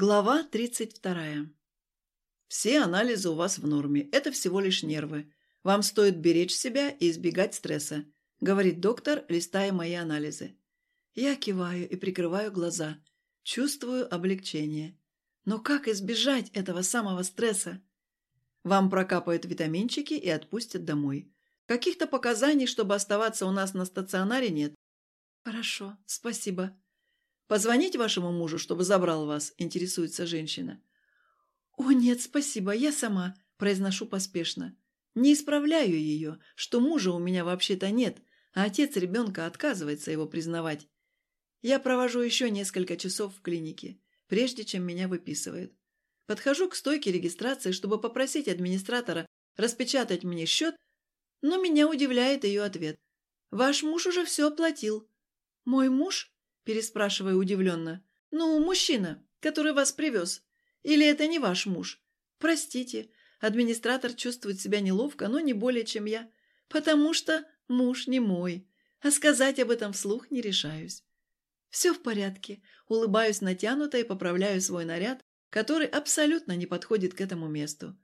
Глава 32. Все анализы у вас в норме. Это всего лишь нервы. Вам стоит беречь себя и избегать стресса, говорит доктор, листая мои анализы. Я киваю и прикрываю глаза. Чувствую облегчение. Но как избежать этого самого стресса? Вам прокапают витаминчики и отпустят домой. Каких-то показаний, чтобы оставаться у нас на стационаре, нет. Хорошо, спасибо. Позвонить вашему мужу, чтобы забрал вас, интересуется женщина. О, нет, спасибо, я сама, произношу поспешно. Не исправляю ее, что мужа у меня вообще-то нет, а отец ребенка отказывается его признавать. Я провожу еще несколько часов в клинике, прежде чем меня выписывают. Подхожу к стойке регистрации, чтобы попросить администратора распечатать мне счет, но меня удивляет ее ответ. «Ваш муж уже все оплатил». «Мой муж?» – переспрашиваю удивленно. «Ну, мужчина, который вас привез. Или это не ваш муж?» «Простите». Администратор чувствует себя неловко, но не более, чем я. «Потому что муж не мой. А сказать об этом вслух не решаюсь». «Все в порядке». Улыбаюсь натянуто и поправляю свой наряд, который абсолютно не подходит к этому месту.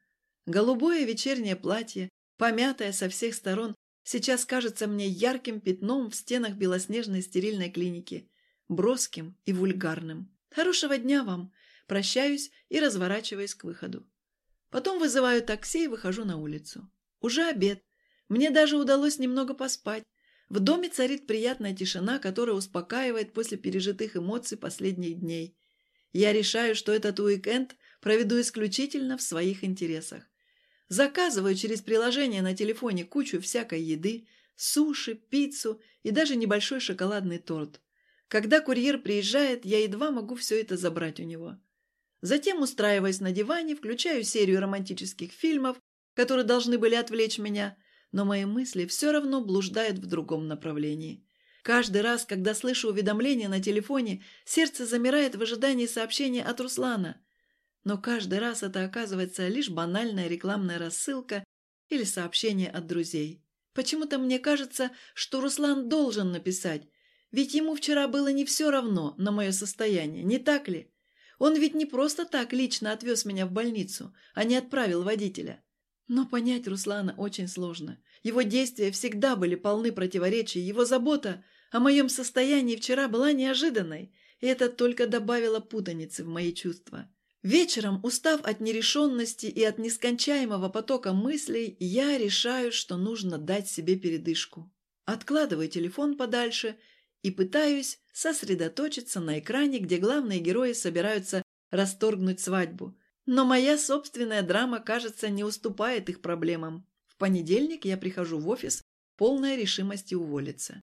Голубое вечернее платье, помятое со всех сторон, сейчас кажется мне ярким пятном в стенах белоснежной стерильной клиники, броским и вульгарным. Хорошего дня вам! Прощаюсь и разворачиваюсь к выходу. Потом вызываю такси и выхожу на улицу. Уже обед. Мне даже удалось немного поспать. В доме царит приятная тишина, которая успокаивает после пережитых эмоций последних дней. Я решаю, что этот уикенд проведу исключительно в своих интересах. Заказываю через приложение на телефоне кучу всякой еды, суши, пиццу и даже небольшой шоколадный торт. Когда курьер приезжает, я едва могу все это забрать у него. Затем устраиваясь на диване, включаю серию романтических фильмов, которые должны были отвлечь меня, но мои мысли все равно блуждают в другом направлении. Каждый раз, когда слышу уведомление на телефоне, сердце замирает в ожидании сообщения от Руслана. Но каждый раз это оказывается лишь банальная рекламная рассылка или сообщение от друзей. Почему-то мне кажется, что Руслан должен написать, ведь ему вчера было не все равно на мое состояние, не так ли? Он ведь не просто так лично отвез меня в больницу, а не отправил водителя. Но понять Руслана очень сложно. Его действия всегда были полны противоречий, его забота о моем состоянии вчера была неожиданной, и это только добавило путаницы в мои чувства. Вечером, устав от нерешенности и от нескончаемого потока мыслей, я решаю, что нужно дать себе передышку. Откладываю телефон подальше и пытаюсь сосредоточиться на экране, где главные герои собираются расторгнуть свадьбу. Но моя собственная драма, кажется, не уступает их проблемам. В понедельник я прихожу в офис, полная решимости уволиться.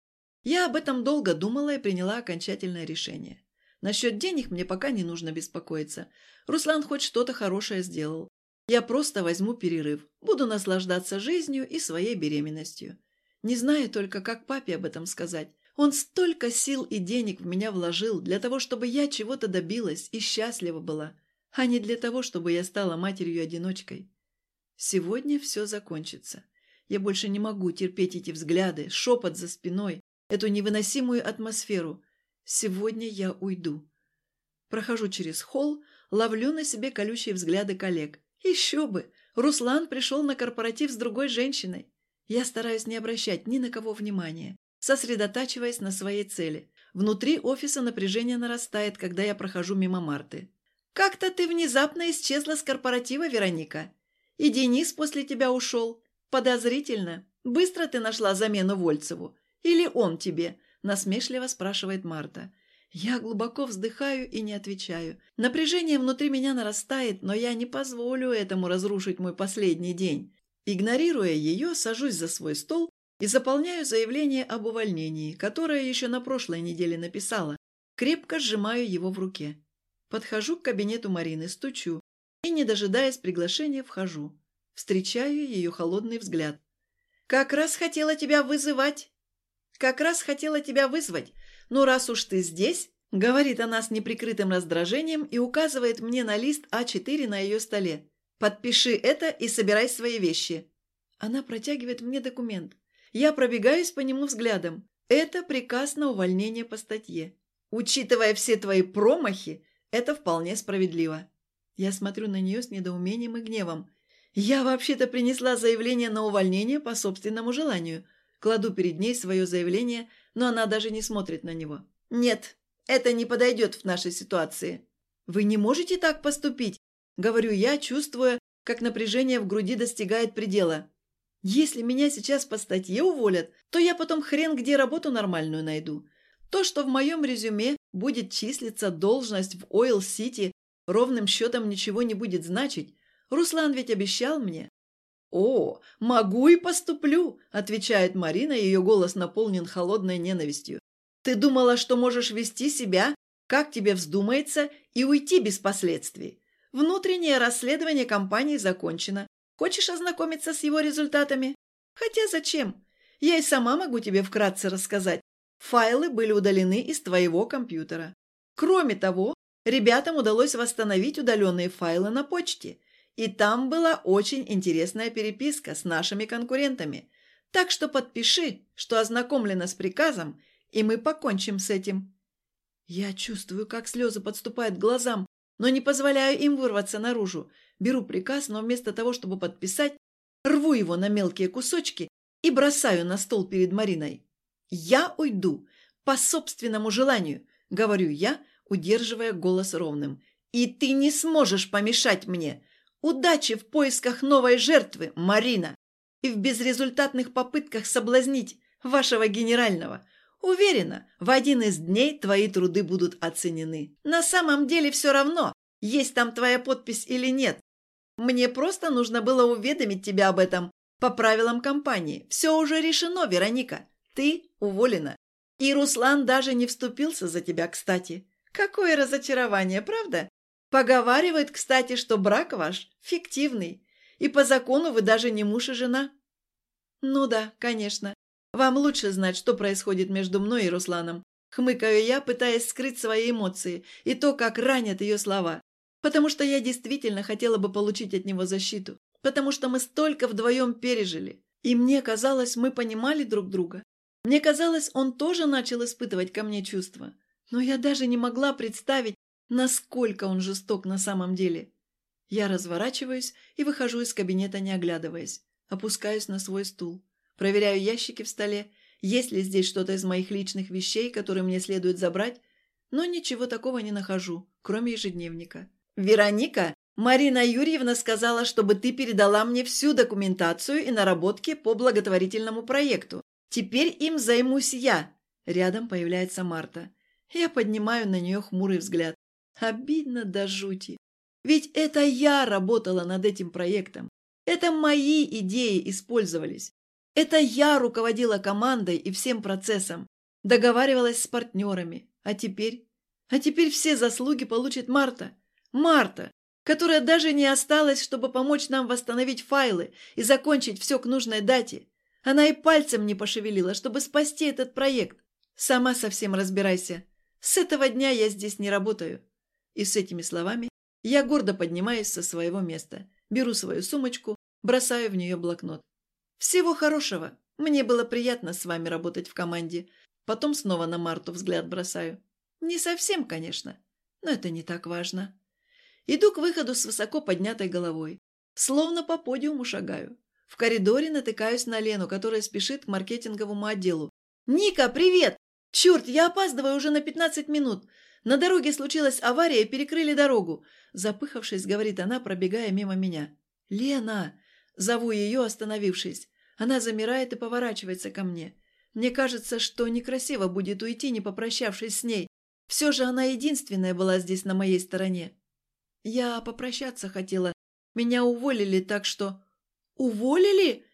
Я об этом долго думала и приняла окончательное решение. Насчет денег мне пока не нужно беспокоиться. Руслан хоть что-то хорошее сделал. Я просто возьму перерыв, буду наслаждаться жизнью и своей беременностью. Не знаю только, как папе об этом сказать. Он столько сил и денег в меня вложил для того, чтобы я чего-то добилась и счастлива была, а не для того, чтобы я стала матерью-одиночкой. Сегодня все закончится. Я больше не могу терпеть эти взгляды, шепот за спиной, эту невыносимую атмосферу. Сегодня я уйду. Прохожу через холл, ловлю на себе колючие взгляды коллег. Еще бы! Руслан пришел на корпоратив с другой женщиной. Я стараюсь не обращать ни на кого внимания, сосредотачиваясь на своей цели. Внутри офиса напряжение нарастает, когда я прохожу мимо Марты. «Как-то ты внезапно исчезла с корпоратива, Вероника. И Денис после тебя ушел. Подозрительно. Быстро ты нашла замену Вольцеву. Или он тебе?» – насмешливо спрашивает Марта. Я глубоко вздыхаю и не отвечаю. Напряжение внутри меня нарастает, но я не позволю этому разрушить мой последний день. Игнорируя ее, сажусь за свой стол и заполняю заявление об увольнении, которое еще на прошлой неделе написала. Крепко сжимаю его в руке. Подхожу к кабинету Марины, стучу и, не дожидаясь приглашения, вхожу. Встречаю ее холодный взгляд. «Как раз хотела тебя вызывать!» «Как раз хотела тебя вызвать. Ну, раз уж ты здесь...» Говорит она с неприкрытым раздражением и указывает мне на лист А4 на ее столе. «Подпиши это и собирай свои вещи». Она протягивает мне документ. Я пробегаюсь по нему взглядом. Это приказ на увольнение по статье. Учитывая все твои промахи, Это вполне справедливо. Я смотрю на нее с недоумением и гневом. Я вообще-то принесла заявление на увольнение по собственному желанию. Кладу перед ней свое заявление, но она даже не смотрит на него. Нет, это не подойдет в нашей ситуации. Вы не можете так поступить, говорю я, чувствуя, как напряжение в груди достигает предела. Если меня сейчас по статье уволят, то я потом хрен где работу нормальную найду. То, что в моем резюме будет числиться должность в Ойл-Сити, ровным счетом ничего не будет значить. Руслан ведь обещал мне. «О, могу и поступлю», – отвечает Марина, ее голос наполнен холодной ненавистью. «Ты думала, что можешь вести себя, как тебе вздумается, и уйти без последствий. Внутреннее расследование компании закончено. Хочешь ознакомиться с его результатами? Хотя зачем? Я и сама могу тебе вкратце рассказать. Файлы были удалены из твоего компьютера. Кроме того, ребятам удалось восстановить удаленные файлы на почте. И там была очень интересная переписка с нашими конкурентами. Так что подпиши, что ознакомлена с приказом, и мы покончим с этим. Я чувствую, как слезы подступают к глазам, но не позволяю им вырваться наружу. Беру приказ, но вместо того, чтобы подписать, рву его на мелкие кусочки и бросаю на стол перед Мариной. «Я уйду по собственному желанию», — говорю я, удерживая голос ровным. «И ты не сможешь помешать мне. Удачи в поисках новой жертвы, Марина, и в безрезультатных попытках соблазнить вашего генерального. Уверена, в один из дней твои труды будут оценены. На самом деле все равно, есть там твоя подпись или нет. Мне просто нужно было уведомить тебя об этом по правилам компании. Все уже решено, Вероника. Ты уволена. И Руслан даже не вступился за тебя, кстати. Какое разочарование, правда? Поговаривают, кстати, что брак ваш фиктивный, и по закону вы даже не муж и жена. Ну да, конечно. Вам лучше знать, что происходит между мной и Русланом. Хмыкаю я, пытаясь скрыть свои эмоции и то, как ранят ее слова. Потому что я действительно хотела бы получить от него защиту. Потому что мы столько вдвоем пережили. И мне казалось, мы понимали друг друга. Мне казалось, он тоже начал испытывать ко мне чувства. Но я даже не могла представить, насколько он жесток на самом деле. Я разворачиваюсь и выхожу из кабинета, не оглядываясь. Опускаюсь на свой стул. Проверяю ящики в столе, есть ли здесь что-то из моих личных вещей, которые мне следует забрать, но ничего такого не нахожу, кроме ежедневника. «Вероника, Марина Юрьевна сказала, чтобы ты передала мне всю документацию и наработки по благотворительному проекту. Теперь им займусь я». Рядом появляется Марта. Я поднимаю на нее хмурый взгляд. Обидно до жути. Ведь это я работала над этим проектом. Это мои идеи использовались. Это я руководила командой и всем процессом, договаривалась с партнерами. А теперь? А теперь все заслуги получит Марта. Марта, которая даже не осталась, чтобы помочь нам восстановить файлы и закончить все к нужной дате. Она и пальцем не пошевелила, чтобы спасти этот проект. Сама совсем разбирайся. С этого дня я здесь не работаю. И с этими словами я гордо поднимаюсь со своего места, беру свою сумочку, бросаю в нее блокнот. «Всего хорошего. Мне было приятно с вами работать в команде». Потом снова на Марту взгляд бросаю. Не совсем, конечно, но это не так важно. Иду к выходу с высоко поднятой головой. Словно по подиуму шагаю. В коридоре натыкаюсь на Лену, которая спешит к маркетинговому отделу. «Ника, привет! Черт, я опаздываю уже на 15 минут. На дороге случилась авария, перекрыли дорогу». Запыхавшись, говорит она, пробегая мимо меня. «Лена!» Зову ее, остановившись. Она замирает и поворачивается ко мне. Мне кажется, что некрасиво будет уйти, не попрощавшись с ней. Все же она единственная была здесь на моей стороне. Я попрощаться хотела. Меня уволили, так что... Уволили?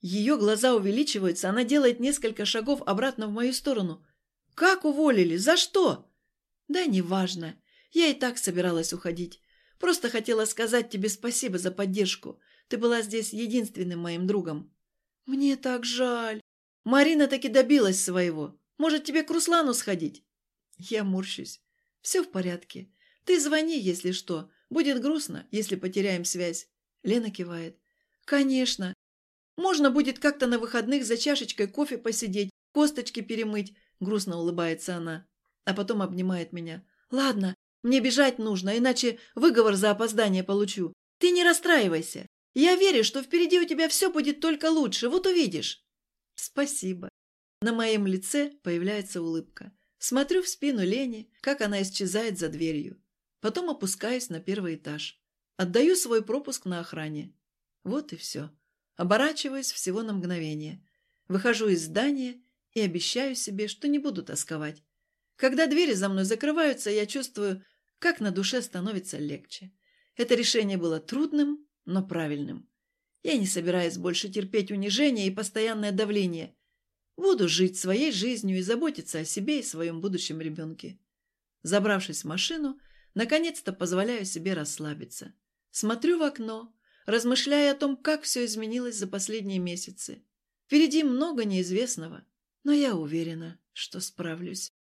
Ее глаза увеличиваются, она делает несколько шагов обратно в мою сторону. Как уволили? За что? Да неважно. Я и так собиралась уходить. Просто хотела сказать тебе спасибо за поддержку. Ты была здесь единственным моим другом. Мне так жаль. Марина таки добилась своего. Может, тебе к Руслану сходить? Я морщусь. Все в порядке. Ты звони, если что. Будет грустно, если потеряем связь. Лена кивает. Конечно. Можно будет как-то на выходных за чашечкой кофе посидеть, косточки перемыть. Грустно улыбается она. А потом обнимает меня. Ладно, Мне бежать нужно, иначе выговор за опоздание получу. Ты не расстраивайся. Я верю, что впереди у тебя все будет только лучше, вот увидишь». «Спасибо». На моем лице появляется улыбка. Смотрю в спину Лени, как она исчезает за дверью. Потом опускаюсь на первый этаж. Отдаю свой пропуск на охране. Вот и все. Оборачиваюсь всего на мгновение. Выхожу из здания и обещаю себе, что не буду тосковать. Когда двери за мной закрываются, я чувствую, как на душе становится легче. Это решение было трудным, но правильным. Я не собираюсь больше терпеть унижение и постоянное давление. Буду жить своей жизнью и заботиться о себе и своем будущем ребенке. Забравшись в машину, наконец-то позволяю себе расслабиться. Смотрю в окно, размышляя о том, как все изменилось за последние месяцы. Впереди много неизвестного, но я уверена, что справлюсь.